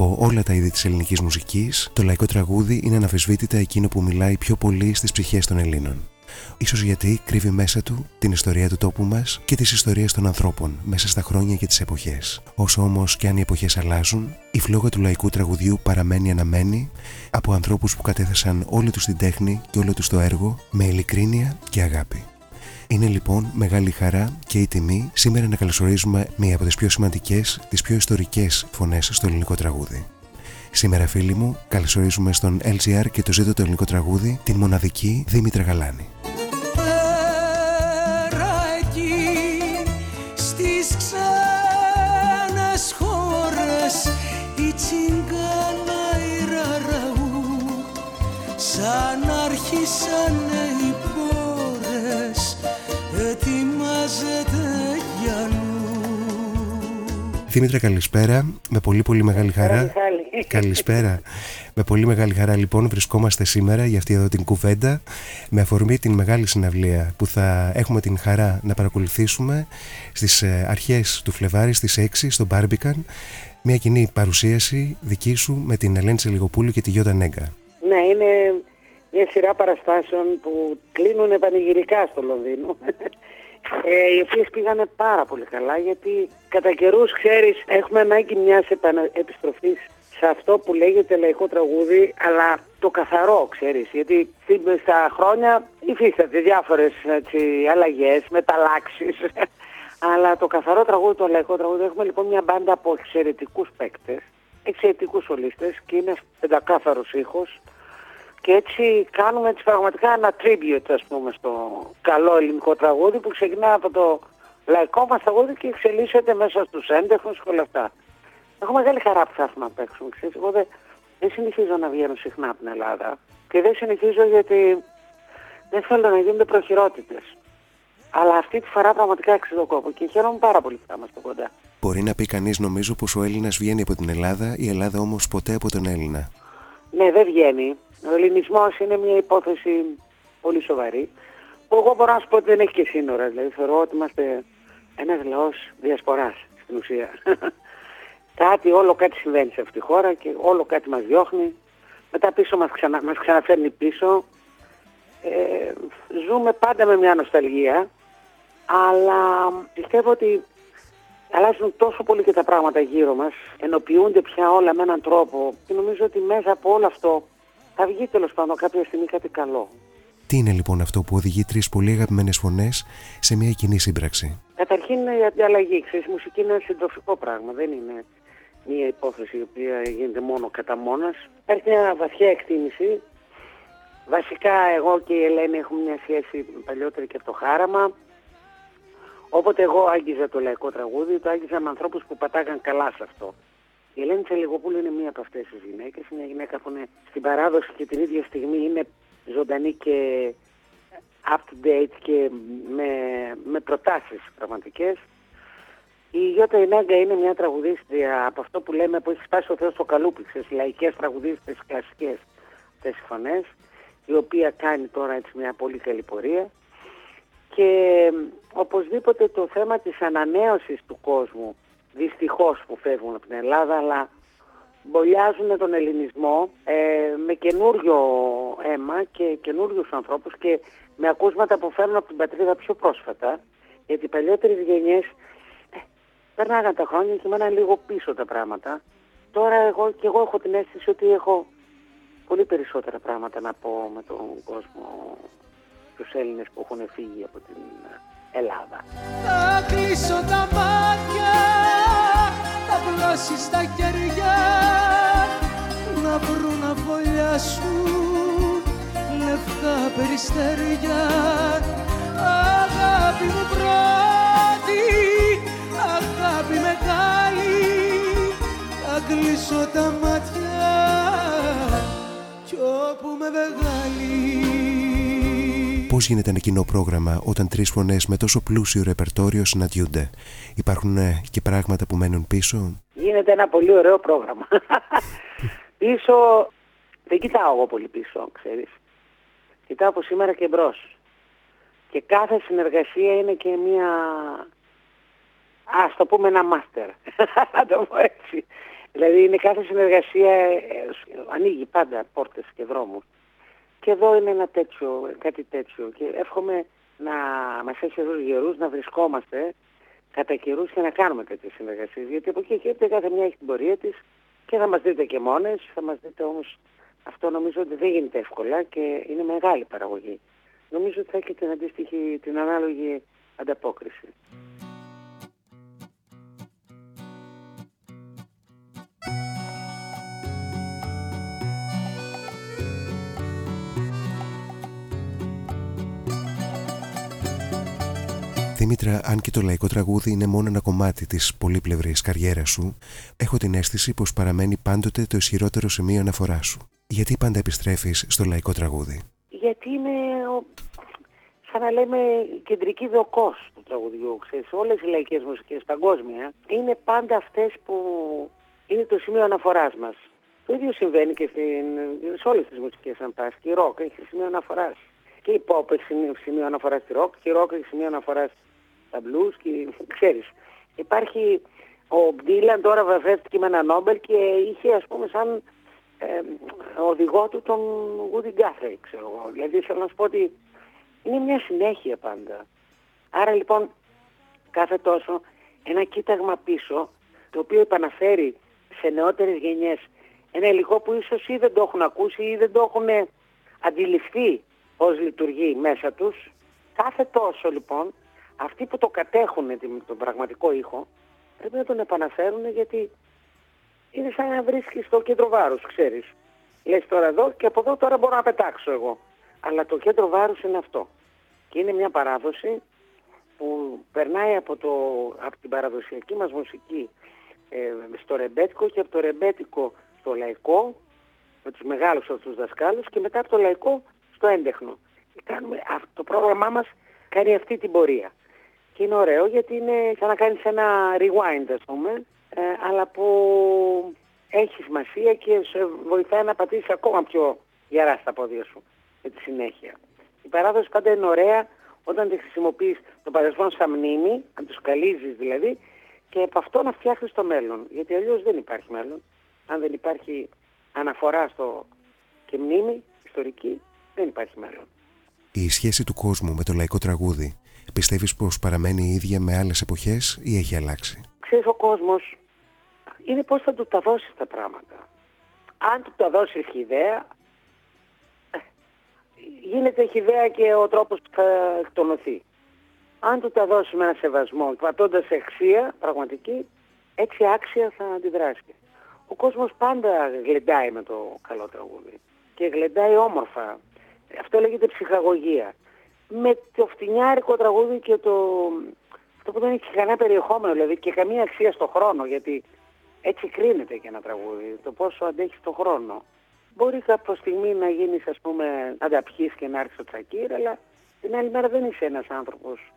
Από όλα τα είδη της ελληνικής μουσικής, το λαϊκό τραγούδι είναι αναφεσβήτητα εκείνο που μιλάει πιο πολύ στις ψυχές των Ελλήνων. Ίσως γιατί κρύβει μέσα του την ιστορία του τόπου μας και τις ιστορίες των ανθρώπων μέσα στα χρόνια και τις εποχές. Όσο όμως και αν οι εποχές αλλάζουν, η φλόγα του λαϊκού τραγουδιού παραμένει αναμένη από ανθρώπους που κατέθεσαν όλη τους την τέχνη και όλο τους το έργο με ειλικρίνεια και αγάπη. Είναι λοιπόν μεγάλη χαρά και η τιμή σήμερα να καλωσορίζουμε μία από τις πιο σημαντικές, τις πιο ιστορικές φωνές στο ελληνικό τραγούδι. Σήμερα φίλοι μου καλωσορίζουμε στον LGR και το ζήτο το ελληνικό τραγούδι την μοναδική Δήμητρα Γαλάνη. Δήμητρα καλησπέρα, με πολύ πολύ μεγάλη χαρά. Καλησπέρα. Με πολύ μεγάλη χαρά λοιπόν βρισκόμαστε σήμερα για αυτή εδώ την κουβέντα με αφορμή την μεγάλη συναυλία που θα έχουμε την χαρά να παρακολουθήσουμε στις ε, αρχές του Φλεβάρι στις 6 στο Μπάρμπικαν μια κοινή παρουσίαση δική σου με την Ελένη Σελιγοπούλου και τη Γιώτα Νέγκα. Ναι, είναι μια σειρά παραστάσεων που κλείνουν πανηγυρικά στο Λονδίνο ε, οι οποίες πήγανε πάρα πολύ καλά γιατί κατά καιρούς ξέρεις έχουμε ανάγκη μιας επιστροφή σε αυτό που λέγεται λαϊκό τραγούδι αλλά το καθαρό ξέρεις γιατί στα χρόνια υφίσταται διάφορες αλλαγές, μεταλλάξεις. αλλά το καθαρό τραγούδι, το λαϊκό τραγούδι έχουμε λοιπόν μια μπάντα από εξαιρετικούς παίκτες, εξαιρετικούς σολίστε και είναι πεντακάθαρος ήχος. Και έτσι κάνουμε έτσι πραγματικά ένα tribute ας πούμε στο καλό ελληνικό τραγούδι που ξεκινά από το λαϊκό μας τραγούδι και εξελίσσεται μέσα στους έντεχνους και όλα αυτά. Έχω μεγάλη χαρά που θα έρθουμε να παίξουμε. Ξέρεις, εγώ δεν, δεν συνηθίζω να βγαίνω συχνά από την Ελλάδα και δεν συνηθίζω γιατί δεν θέλω να γίνονται προχειρότητες. Αλλά αυτή τη φορά πραγματικά αξίζει κόπο και χαίρομαι πάρα πολύ που θα είμαστε κοντά. Μπορεί να πει κανείς, νομίζω, πως ο Έλληνας βγαίνει από την Ελλάδα, η Ελλάδα όμως ποτέ από τον Έλληνα. Ναι, δεν βγαίνει. Ο ελληνισμός είναι μια υπόθεση πολύ σοβαρή που εγώ μπορώ να σου πω ότι δεν έχει και σύνορα. Δηλαδή θεωρώ ότι είμαστε ένας λαός διασποράς στην ουσία. κάτι, όλο κάτι συμβαίνει σε αυτή τη χώρα και όλο κάτι μας διώχνει. Μετά πίσω μας, ξανα, μας ξαναφέρνει πίσω. Ε, ζούμε πάντα με μια νοσταλγία αλλά πιστεύω ότι αλλάζουν τόσο πολύ και τα πράγματα γύρω μας, ενοποιούνται πια όλα με έναν τρόπο και νομίζω ότι μέσα από όλο αυτό θα βγει τέλος πάντων κάποια στιγμή κάτι καλό. Τι είναι λοιπόν αυτό που οδηγεί τρεις πολύ αγαπημένες φωνές σε μια κοινή σύμπραξη; Καταρχήν η ανταλλαγή. Ξέρεις, η μουσική είναι ένα συντροφικό πράγμα. Δεν είναι μια υπόθεση η οποία γίνεται μόνο κατά μόνας. Υπάρχει μια βαθιά εκτίμηση. Βασικά εγώ και η Ελένη έχουμε μια σχέση παλιότερη και από το χάραμα. Όποτε εγώ άγγιζα το λαϊκό τραγούδι, το άγγιζα με ανθρώπους που πατάγαν καλά σε αυτό. Η Ελένη Τσελιγοπούλου είναι μία από αυτές τις γυναίκες, μια γυναίκα που είναι στην παράδοση και την ίδια στιγμή είναι ζωντανή και up to date και με, με προτάσεις πραγματικές. Η Γιώτα Ινάγκα είναι μια τραγουδίστρια από αυτό που λέμε που έχει σπάσει ο Θεός στο καλούπι, στις λαϊκές τραγουδίστρες κλασικές αυτές οι φωνές, η οποία κάνει τώρα έτσι μια πολύ καλή πορεία. Και οπωσδήποτε το θέμα της ανανέωσης του κόσμου δυστυχώς που φεύγουν από την Ελλάδα, αλλά μπολιάζουν τον ελληνισμό ε, με καινούριο αίμα και καινούριους ανθρώπους και με ακούσματα που φέρνουν από την πατρίδα πιο πρόσφατα, γιατί οι παλιότερες γενιές ε, περνάγαν τα χρόνια και μέναν λίγο πίσω τα πράγματα. Τώρα εγώ και εγώ έχω την αίσθηση ότι έχω πολύ περισσότερα πράγματα να πω με τον κόσμο, τους Έλληνες που έχουν φύγει από την Ελλάδα. Θα κλείσω τα μάτια, θα πλώσεις τα κεριά να βρουν να φωλιάσουν λευκά περιστέρια αγάπη μου πρώτη, αγάπη μεγάλη θα κλείσω τα μάτια κι όπου με βγάλει Πώς γίνεται ένα κοινό πρόγραμμα όταν τρεις φωνές με τόσο πλούσιο ρεπερτόριο συναντιούνται, Υπάρχουν ε, και πράγματα που μένουν πίσω; Γίνεται ένα πολύ ωραίο πρόγραμμα. πίσω. Δεν κοιτάω εγώ πολύ πίσω, ξέρεις. Κοιτάω από σήμερα και μπρος. Και κάθε συνεργασία είναι και μια. Α το πούμε ένα μάστερ. Θα το πω έτσι. Δηλαδή είναι κάθε συνεργασία, ε, ανοίγει πάντα πόρτες και δρόμους. Και εδώ είναι ένα τέτοιο, κάτι τέτοιο και εύχομαι να μας έχεις εδώ γερούς να βρισκόμαστε κατά καιρούς και να κάνουμε τέτοιες συνεργασίες. Γιατί από εκεί και κάθε μια έχει την πορεία της και θα μας δείτε και μόνες, θα μας δείτε όμως αυτό νομίζω ότι δεν γίνεται εύκολα και είναι μεγάλη παραγωγή. Νομίζω ότι θα έχει την αντίστοιχη, την ανάλογη ανταπόκριση. Δήμητρα, αν και το λαϊκό τραγούδι είναι μόνο ένα κομμάτι της πολύπλευρης καριέρας σου, έχω την αίσθηση πως παραμένει πάντοτε το ισχυρότερο σημείο αναφοράς σου. Γιατί πάντα επιστρέφεις στο λαϊκό τραγούδι; Γιατί είναι, σαν να λέμε, κεντρική δοκός του τραγουδιού. Ξέρεις, όλες οι λαϊκές μουσικές παγκόσμια είναι πάντα αυτές που είναι το σημείο αναφοράς μας. Το ίδιο συμβαίνει και στην, σε όλες τις μουσικές αν πας. Και η ροκ έχει σημείο αναφοράς. Και η pop έχει σημείο αναφοράς στη ροκ. Και η ροκ έχει σημείο αναφοράς στα blues. Και ξέρεις, υπάρχει... Ο Ντίλαν τώρα βραβεύτηκε με ένα Νόμπελ και είχε ας πούμε σαν ε, οδηγό του τον Woody Guthrie, ξέρω εγώ. Δηλαδή θέλω να σου πω ότι είναι μια συνέχεια πάντα. Άρα λοιπόν κάθε τόσο ένα κοίταγμα πίσω το οποίο επαναφέρει σε νεότερες γενιές ένα υλικό που ίσως ή δεν το έχουν ακούσει ή δεν το έχουν αντιληφθεί πώς λειτουργεί μέσα τους. Κάθε τόσο λοιπόν αυτοί που το κατέχουν τον πραγματικό ήχο πρέπει να τον επαναφέρουν γιατί είναι σαν να βρίσκεις το κέντρο βάρους, ξέρεις. Λες τώρα εδώ και από εδώ τώρα μπορώ να πετάξω εγώ. Αλλά το κέντρο βάρους είναι αυτό. Και είναι μια παράδοση που περνάει από, το, από την παραδοσιακή μας μουσική ε, στο ρεμπέτικο και από το ρεμπέτικο στο λαϊκό, με τους μεγάλους αυτούς δασκάλους και μετά από το λαϊκό στο έντεχνο. Και κάνουμε, το πρόγραμμά μας κάνει αυτή την πορεία. Και είναι ωραίο γιατί είναι σαν να κάνεις ένα rewind ας πούμε ε, αλλά που έχει σημασία και σε βοηθάει να πατήσεις ακόμα πιο γερά στα πόδια σου με τη συνέχεια. Η παράδοση πάντα είναι ωραία όταν τη χρησιμοποιείς το παρελθόν σαν μνήμη, αν το σκαλίζεις δηλαδή, και από αυτό να φτιάχνεις το μέλλον. Γιατί αλλιώς δεν υπάρχει μέλλον. Αν δεν υπάρχει αναφορά στο και μνήμη ιστορική, δεν υπάρχει μέλλον. Η σχέση του κόσμου με το λαϊκό τραγούδι πιστεύεις πως παραμένει η ίδια με άλλες εποχές ή έχει αλλάξει; Ξέρεις ο κόσμος είναι πώς θα του τα δώσεις τα πράγματα. Αν του τα δώσεις χιδέα, ε, γίνεται χιδέα και ο τρόπος που θα εκτονωθεί. Αν του τα δώσεις με ένα σεβασμό, πατώντας αξία πραγματική, έτσι άξια θα αντιδράσει. Ο κόσμος πάντα γλεντάει με το καλό τραγούδι και γλεντάει όμορφα. Αυτό λέγεται ψυχαγωγία. Με το φτηνιάρικο τραγούδι και το, αυτό που δεν έχει κανένα περιεχόμενο δηλαδή και καμία αξία στο χρόνο γιατί έτσι κρίνεται και ένα τραγούδι, το πόσο αντέχει το χρόνο. Μπορεί κάποια στιγμή να γίνεις ας πούμε ανταπιείς και να έρθει στο τσακίρ, αλλά την άλλη μέρα δεν είσαι ένας άνθρωπος.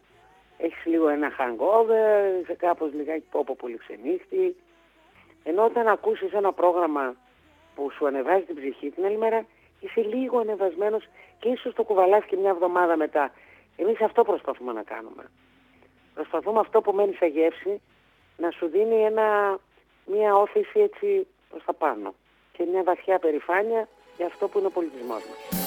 Έχεις λίγο ένα hangover, είσαι κάπως λιγάκι πόπο πολύ ξενύχτη. Ενώ όταν ακούσεις ένα πρόγραμμα που σου ανεβάζει την ψυχή, την άλλη μέρα είσαι λίγο ανεβασμένος και ίσως το κουβαλάς και μια εβδομάδα μετά. Εμείς αυτό προσπαθούμε να κάνουμε. Προσπαθούμε αυτό που μένει σαν γεύση να σου δίνει ένα μια όθηση έτσι προς τα πάνω και μια βαθιά περηφάνεια για αυτό που είναι ο πολιτισμός μας.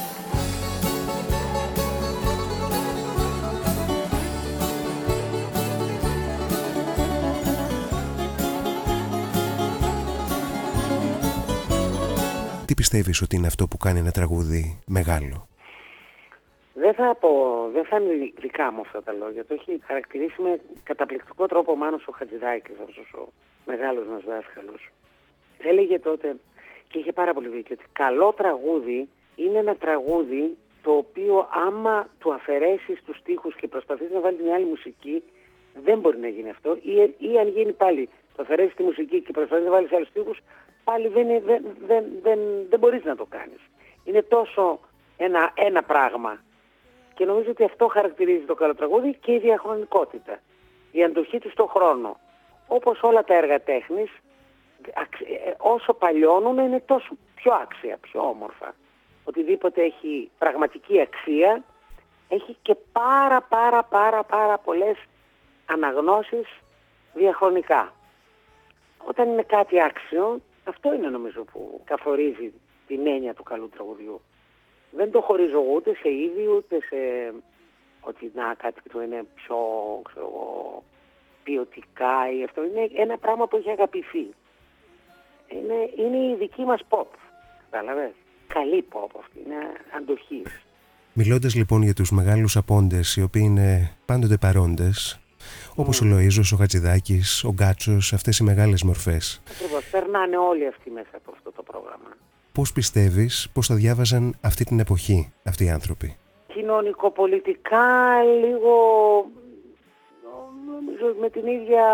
Πιστεύεις ότι είναι αυτό που κάνει ένα τραγούδι μεγάλο; Δεν θα, πω, δεν θα είναι δικά μου αυτά τα λόγια. Το έχει χαρακτηρίσει με καταπληκτικό τρόπο ο Μάνος ο Χατζηδάκης, αυτός ο μεγάλος μας δάσκαλος. Έλεγε τότε, και είχε πάρα πολύ δίκιο, ότι καλό τραγούδι είναι ένα τραγούδι το οποίο άμα του αφαιρέσεις τους στίχους και προσπαθείς να βάλεις μια άλλη μουσική, δεν μπορεί να γίνει αυτό. Ή, ή αν γίνει πάλι, το αφαιρέσεις τη μουσική και προσπαθείς να βάλεις άλλους στίχους, πάλι δεν, δεν, δεν, δεν, δεν μπορείς να το κάνεις. Είναι τόσο ένα, ένα πράγμα. Και νομίζω ότι αυτό χαρακτηρίζει το καλό τραγούδι και η διαχρονικότητα. Η αντοχή του στον χρόνο όπως όλα τα έργα τέχνης, ε, όσο παλιώνουν είναι τόσο πιο άξια, πιο όμορφα. Οτιδήποτε έχει πραγματική αξία, έχει και πάρα πάρα πάρα πάρα πολλές αναγνώσεις διαχρονικά. όταν είναι κάτι άξιο, αυτό είναι νομίζω που καθορίζει την έννοια του καλού τραγουδιού. Δεν το χωρίζω ούτε σε είδη, ούτε σε ότι να κάτι που είναι πιο ξέρω, ποιοτικά ή αυτό. Είναι ένα πράγμα που έχει αγαπηθεί. Είναι, είναι η δική μας pop. Κατάλαβες; Καλή pop αυτή. Είναι αντοχής. Μιλώντας λοιπόν για τους μεγάλους απόντες οι οποίοι είναι πάντοτε παρόντες όπως ο Λοΐζος, ο Χατζηδάκης, ο Γκάτσος, αυτές οι μεγάλες μορφές. Ακριβώς. Περνάνε όλοι αυτοί μέσα από αυτό το πρόγραμμα. Πώς πιστεύεις πως θα διάβαζαν αυτή την εποχή αυτοί οι άνθρωποι; Κοινωνικοπολιτικά λίγο νομίζω με την ίδια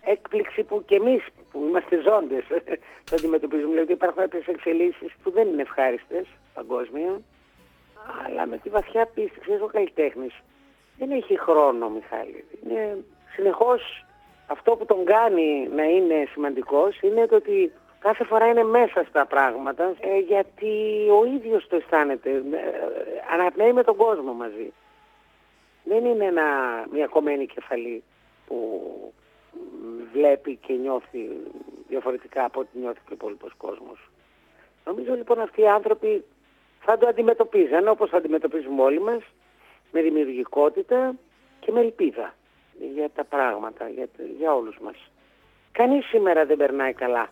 έκπληξη που και εμείς που είμαστε ζώντες το αντιμετωπίζουμε. Δηλαδή υπάρχουν κάποιες εξελίξεις που δεν είναι ευχάριστες παγκόσμια αλλά με τη βαθιά πίστη, ξέρεις ο καλλιτέχνης δεν έχει χρόνο Μιχάλη. Είναι συνεχώς αυτό που τον κάνει να είναι σημαντικός είναι το ότι κάθε φορά είναι μέσα στα πράγματα ε, γιατί ο ίδιος το αισθάνεται, ε, αναπνέει με τον κόσμο μαζί. Δεν είναι ένα, μια κομμένη κεφαλή που βλέπει και νιώθει διαφορετικά από ό,τι νιώθει και ο υπόλοιπος κόσμος. Νομίζω λοιπόν αυτοί οι άνθρωποι θα το αντιμετωπίζαν όπως θα αντιμετωπίζουμε όλοι μας με δημιουργικότητα και με ελπίδα για τα πράγματα, για, για όλους μας. Κανείς σήμερα δεν περνάει καλά.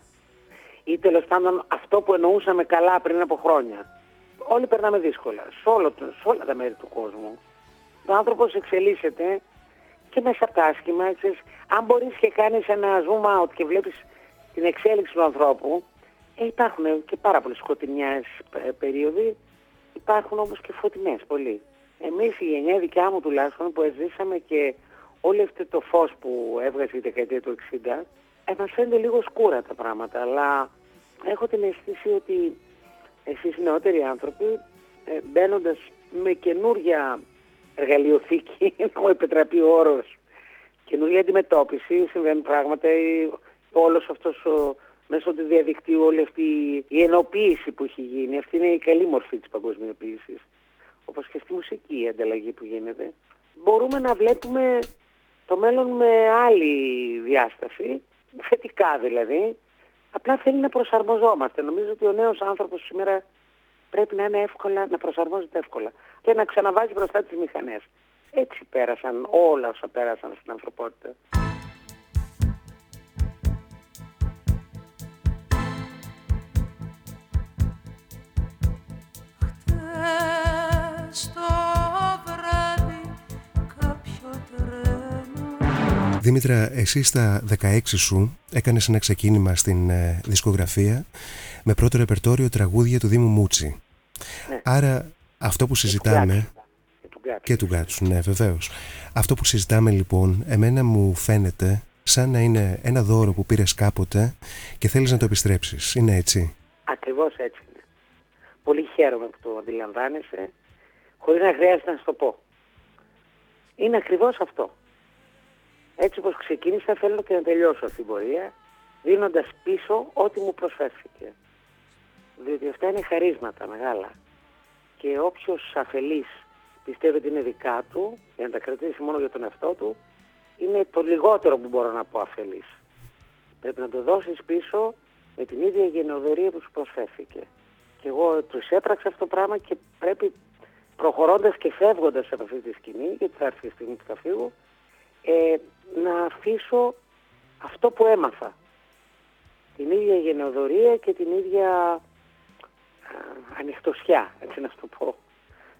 Ή τέλος πάντων αυτό που εννοούσαμε καλά πριν από χρόνια. Όλοι περνάμε δύσκολα, σε, όλο, σε όλα τα μέρη του κόσμου. Ο άνθρωπος εξελίσσεται και μέσα από τα άσχημα. αν μπορείς και κάνεις ένα zoom out και βλέπεις την εξέλιξη του ανθρώπου, ε, υπάρχουν και πάρα πολλές σκοτεινιές ε, περίοδοι, υπάρχουν όμως και φωτεινές πολύ. Εμείς η γενιά δικιά μου τουλάχιστον που ζήσαμε και όλο αυτό το φως που έβγαζε η δεκαετία του 60, ε, μας φαίνεται λίγο σκούρα τα πράγματα, αλλά έχω την αίσθηση ότι εσείς νεότεροι άνθρωποι, ε, μπαίνοντας με καινούργια εργαλειοθήκη, μου επιτραπεί ο όρος, καινούργια αντιμετώπιση, συμβαίνουν πράγματα, όλος αυτός ο, μέσω του διαδικτύου όλη αυτή η ενοποίηση που έχει γίνει, αυτή είναι η καλή μορφή της παγκοσμιοποίησης, όπως και στη μουσική η ανταλλαγή που γίνεται, μπορούμε να βλέπουμε το μέλλον με άλλη διάσταση, θετικά δηλαδή, απλά θέλει να προσαρμοζόμαστε. Νομίζω ότι ο νέος άνθρωπος σήμερα πρέπει να είναι εύκολα, να προσαρμόζεται εύκολα και να ξαναβάζει μπροστά τις μηχανές. Έτσι πέρασαν όλα όσα πέρασαν στην ανθρωπότητα. Δήμητρα, εσύ στα 16 σου έκανες ένα ξεκίνημα στην ε, δισκογραφία με πρώτο ρεπερτόριο τραγούδια του Δήμου Μούτσι. Ναι. Άρα αυτό που συζητάμε... Και του Γκάτσου, ναι βεβαίως. Αυτό που συζητάμε λοιπόν, εμένα μου φαίνεται σαν να είναι ένα δώρο που πήρες κάποτε και θέλεις να το επιστρέψεις. Είναι έτσι; Ακριβώς έτσι είναι. Πολύ χαίρομαι που το αντιλαμβάνεσαι, χωρίς να χρειάζεται να σου το πω. Είναι ακριβώς αυτό. Έτσι όπως ξεκίνησα θέλω και να τελειώσω αυτή την πορεία δίνοντας πίσω ό,τι μου προσφέρθηκε. Διότι αυτά είναι χαρίσματα μεγάλα. Και όποιος αφελής πιστεύει ότι είναι δικά του, για να τα κρατήσει μόνο για τον εαυτό του, είναι το λιγότερο που μπορώ να πω αφελής. Πρέπει να το δώσεις πίσω με την ίδια γενοδορία που σου προσφέρθηκε. Και εγώ τους έπραξα αυτό το πράγμα και πρέπει προχωρώντας και φεύγοντας από αυτή τη σκηνή, γιατί θα έρθει η στιγμή που θα φύγω, ε, να αφήσω αυτό που έμαθα. Την ίδια γενοδορία και την ίδια ανοιχτοσιά, έτσι να σου το πω.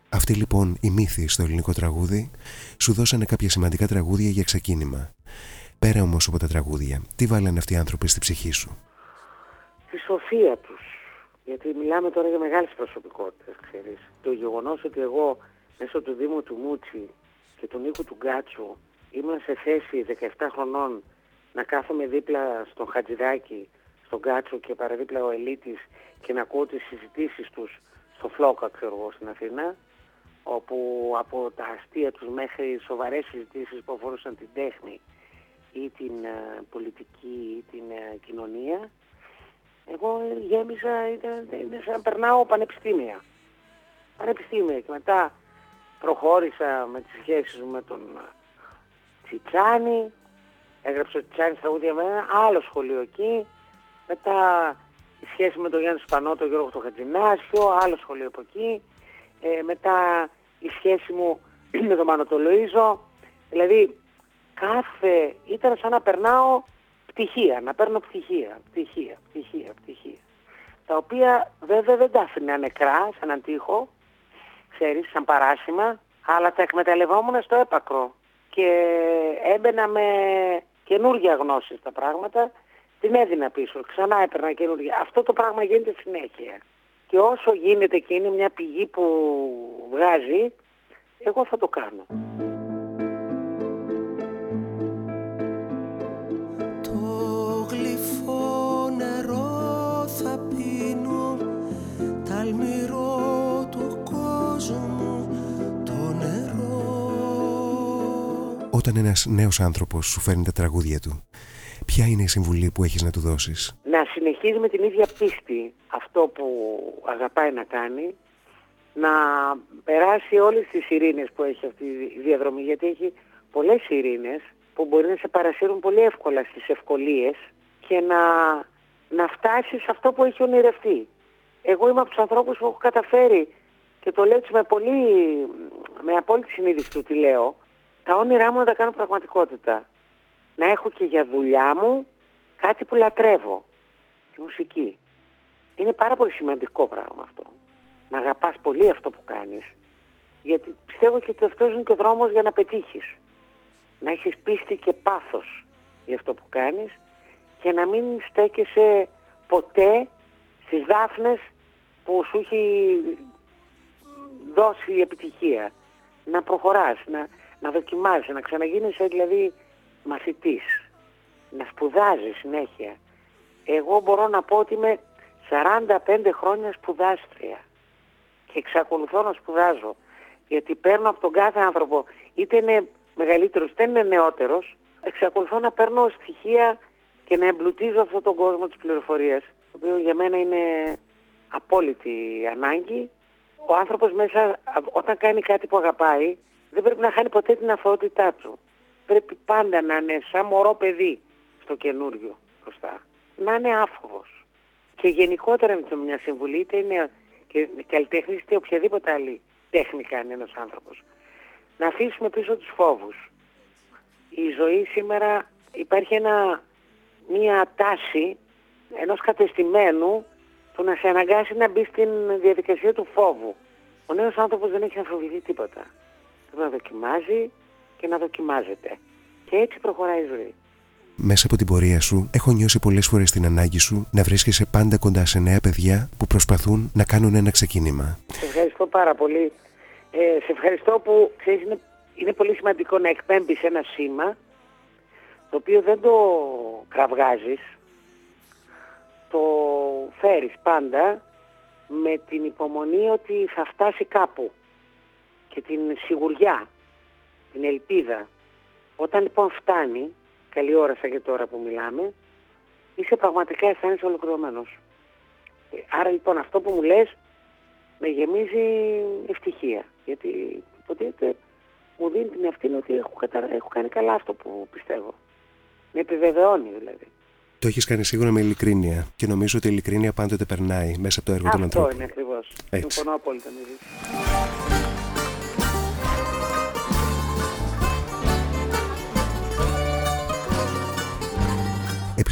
Αυτοί λοιπόν οι μύθοι στο ελληνικό τραγούδι σου δώσανε κάποια σημαντικά τραγούδια για ξεκίνημα. Πέρα όμως από τα τραγούδια, τι βάλανε αυτοί οι άνθρωποι στη ψυχή σου; Τη σοφία τους. Γιατί μιλάμε τώρα για μεγάλες προσωπικότητες, ξέρεις. Το γεγονός ότι εγώ μέσω του Δήμου του Μούτσι και του Νίκου του Γκάτσου ήμουν σε θέση 17 χρονών να κάθομαι δίπλα στον Χατζηδάκη, στον Κάτσο και παραδίπλα ο Ελίτης και να ακούω τις συζητήσεις τους στο Φλόκα, ξέρω εγώ, στην Αθήνα, όπου από τα αστεία τους μέχρι σοβαρές συζητήσεις που αφορούσαν την τέχνη ή την ε, πολιτική ή την ε, κοινωνία, εγώ γέμισα, ήταν, ήταν σαν να περνάω πανεπιστήμια. Πανεπιστήμια και μετά προχώρησα με τις σχέσεις μου με τον Τσιτσάνη, έγραψε ότι ψάχνει τραγούδια με ένα άλλο σχολείο εκεί. Μετά η σχέση με τον Γιάννη Σπανό, τον Γιώργο το Χατζινάσιο, άλλο σχολείο από εκεί. Ε, μετά η σχέση μου με τον Μάνο το Λοΐζο. Δηλαδή κάθε, ήταν σαν να περνάω πτυχία, να παίρνω πτυχία, πτυχία, πτυχία, πτυχία. Τα οποία βέβαια δεν τα άφηνα νεκρά, σαν αντίχο, ξέρεις, σαν παράσημα, αλλά τα εκμεταλλευόμουν στο έπακρο και έμπαινα με καινούργια γνώση στα πράγματα, την έδινα πίσω, ξανά έπαιρνα καινούργια. Αυτό το πράγμα γίνεται συνέχεια. Και όσο γίνεται και είναι μια πηγή που βγάζει, εγώ θα το κάνω. Όταν ένας νέος άνθρωπος σου φέρνει τα τραγούδια του, ποια είναι η συμβουλή που έχεις να του δώσεις; Να συνεχίζεις με την ίδια πίστη αυτό που αγαπάει να κάνει, να περάσει όλες τις ειρήνες που έχει αυτή η διαδρομή, γιατί έχει πολλές ειρήνες που μπορεί να σε παρασύρουν πολύ εύκολα στις ευκολίες και να, να φτάσεις σε αυτό που έχει ονειρευτεί. Εγώ είμαι από τους ανθρώπους που έχω καταφέρει και το λέω έτσι με πολύ, με απόλυτη συνείδηση του τι λέω, τα όνειρά μου να τα κάνω πραγματικότητα. Να έχω και για δουλειά μου κάτι που λατρεύω. Τη μουσική. Είναι πάρα πολύ σημαντικό πράγμα αυτό. Να αγαπάς πολύ αυτό που κάνεις. Γιατί πιστεύω και ότι αυτός είναι και ο δρόμος για να πετύχεις. Να έχεις πίστη και πάθος για αυτό που κάνεις και να μην στέκεσαι ποτέ στις δάφνες που σου έχει δώσει η επιτυχία. Να προχωράς, να, να δοκιμάζεις, να ξαναγίνεσαι δηλαδή μαθητής. Να σπουδάζεις συνέχεια. Εγώ μπορώ να πω ότι είμαι 45 χρόνια σπουδάστρια και εξακολουθώ να σπουδάζω. Γιατί παίρνω από τον κάθε άνθρωπο, είτε είναι μεγαλύτερος είτε είναι νεότερος, εξακολουθώ να παίρνω στοιχεία και να εμπλουτίζω αυτόν τον κόσμο της πληροφορίας, το οποίο για μένα είναι απόλυτη ανάγκη. Ο άνθρωπος μέσα, όταν κάνει κάτι που αγαπάει, δεν πρέπει να χάνει ποτέ την αθωότητά του. Πρέπει πάντα να είναι σαν μωρό παιδί στο καινούριο μπροστά. Να είναι άφοβος. Και γενικότερα με μια συμβουλή, είτε είναι και καλλιτέχνης είτε οποιαδήποτε άλλη τέχνη κάνει ένας άνθρωπος. Να αφήσουμε πίσω τους φόβους. Η ζωή σήμερα υπάρχει ένα, μια τάση ενός κατεστημένου που να σε αναγκάσει να μπει στην διαδικασία του φόβου. Ο νέος άνθρωπος δεν έχει να φοβηθεί τίποτα. Πρέπει να δοκιμάζει και να δοκιμάζεται. Και έτσι προχωράει η ζωή. Μέσα από την πορεία σου, έχω νιώσει πολλές φορές την ανάγκη σου να βρίσκεσαι πάντα κοντά σε νέα παιδιά που προσπαθούν να κάνουν ένα ξεκίνημα. Σε ευχαριστώ πάρα πολύ. Ε, σε ευχαριστώ που ξέρεις, είναι, είναι πολύ σημαντικό να εκπέμπεις ένα σήμα το οποίο δεν το κραυγάζεις, το φέρεις πάντα με την υπομονή ότι θα φτάσει κάπου και την σιγουριά, την ελπίδα. Όταν λοιπόν φτάνει, καλή ώρα σαν και τώρα που μιλάμε, είσαι πραγματικά αισθάνεσαι ολοκληρωμένος. Ε, Άρα λοιπόν αυτό που μου λες με γεμίζει ευτυχία. Γιατί υποτίθεται μου δίνει την ευθύνη ότι έχω, κατα... έχω κάνει καλά αυτό που πιστεύω. Με επιβεβαιώνει δηλαδή. Το έχεις κάνει σίγουρα με ειλικρίνεια και νομίζω ότι η ειλικρίνεια πάντοτε περνάει μέσα από το έργο των Αυτό ανθρώπων. είναι ακριβώς. Έτσι. Συμφωνώ απόλυτα με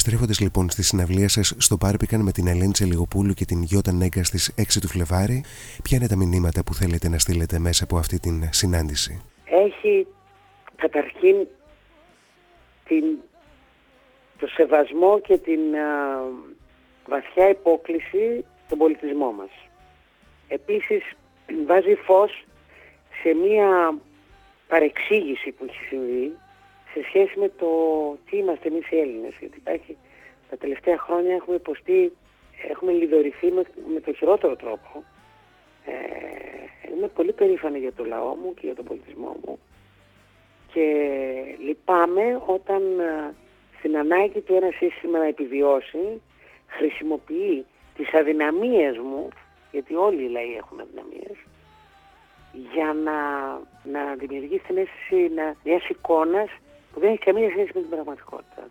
Επιστρέφοντας λοιπόν στη συναυλία σας στο Πάρπικαν με την Ελένη Τσελιγοπούλου και την Γιώτα Νέγκα στις 6 του Φλεβάρι, ποια είναι τα μηνύματα που θέλετε να στείλετε μέσα από αυτή την συνάντηση; Έχει καταρχήν την, το σεβασμό και την α, βαθιά υπόκληση στον πολιτισμό μας. Επίσης βάζει φως σε μία παρεξήγηση που έχει συμβεί σε σχέση με το τι είμαστε εμείς οι Έλληνες. Γιατί υπάρχει, τα τελευταία χρόνια έχουμε υποστεί, έχουμε λιδωρηθεί με, με το χειρότερο τρόπο. Ε, είμαι πολύ περήφανη για το λαό μου και για τον πολιτισμό μου και λυπάμαι όταν ε, στην ανάγκη του ένα σύστημα να επιβιώσει χρησιμοποιεί τις αδυναμίες μου, γιατί όλοι οι λαοί έχουν αδυναμίες, για να, να δημιουργήσει την αίσθηση να, μιας εικόνας που δεν έχει καμία σχέση με την πραγματικότητα.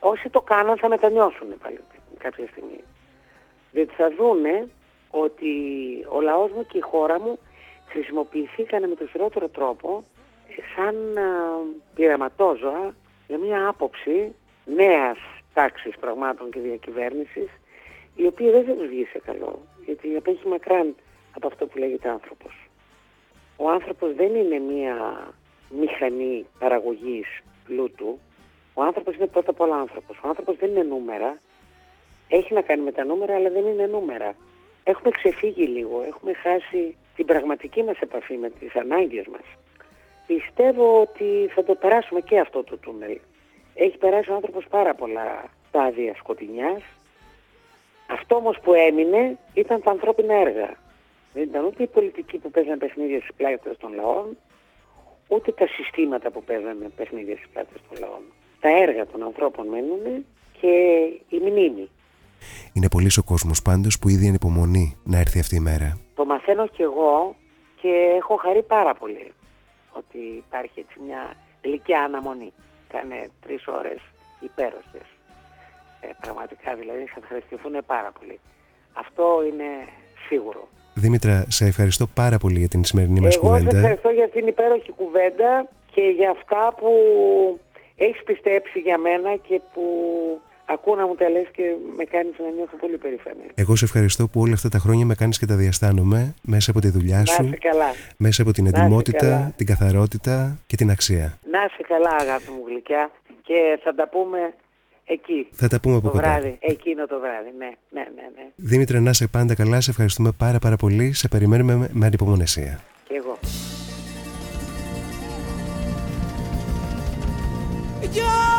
όσοι το κάναν θα μετανιώσουν πάλι κάποια στιγμή. Διότι θα δούνε ότι ο λαός μου και η χώρα μου χρησιμοποιηθήκαν με τον χειρότερο τρόπο σαν πειραματόζωα για μια άποψη νέας τάξης πραγμάτων και διακυβέρνησης η οποία δεν θα τους βγει σε καλό γιατί απέχει μακράν από αυτό που λέγεται άνθρωπος. Ο άνθρωπος δεν είναι μια μηχανή παραγωγής πλούτου. Ο άνθρωπος είναι πρώτα απ' όλα άνθρωπος. Ο άνθρωπος δεν είναι νούμερα. Έχει να κάνει με τα νούμερα αλλά δεν είναι νούμερα. Έχουμε ξεφύγει λίγο. Έχουμε χάσει την πραγματική μας επαφή με τις ανάγκες μας. Πιστεύω ότι θα το περάσουμε και αυτό το τούνελ. Έχει περάσει ο άνθρωπος πάρα πολλά στάδια σκοτεινιάς. Αυτό όμως που έμεινε ήταν τα ανθρώπινα έργα. Δεν ήταν ούτε οι πολιτικοί που παίζανε παιχνίδια στις πλάτες των λαών, ούτε τα συστήματα που παίζανε παιχνίδια στις πλάτες των λαών. Τα έργα των ανθρώπων μένουν και η μνήμη. Είναι πολύς ο κόσμος πάντως που ήδη ανυπομονεί να έρθει αυτή η μέρα. Το μαθαίνω κι εγώ και έχω χαρεί πάρα πολύ ότι υπάρχει έτσι μια γλυκιά αναμονή. Κάνε τρεις ώρες υπέροχες. Ε, πραγματικά δηλαδή θα ευχαριστηθούν πάρα πολύ. Αυτό είναι σίγουρο. Δήμητρα, σε ευχαριστώ πάρα πολύ για την σημερινή μας Εγώ κουβέντα. σε ευχαριστώ για την υπέροχη κουβέντα και για αυτά που έχεις πιστέψει για μένα και που ακούω να μου τα λες και με κάνεις να νιώθω πολύ περήφανη. Εγώ σε ευχαριστώ που όλα αυτά τα χρόνια με κάνεις και τα διαστάνομαι μέσα από τη δουλειά Να σου, είσαι καλά. μέσα από την είσαι εντυμότητα, καλά. την καθαρότητα και την αξία. Να είσαι καλά αγάπη μου γλυκιά και θα τα πούμε Εκεί. Θα τα πούμε από το κοντά. Βράδυ. Εκείνο το βράδυ, ναι. ναι, ναι, ναι. Δήμητρα, να είσαι πάντα καλά. Σε ευχαριστούμε πάρα, πάρα πολύ. Σε περιμένουμε με ανυπομονησία. Και εγώ. Yeah!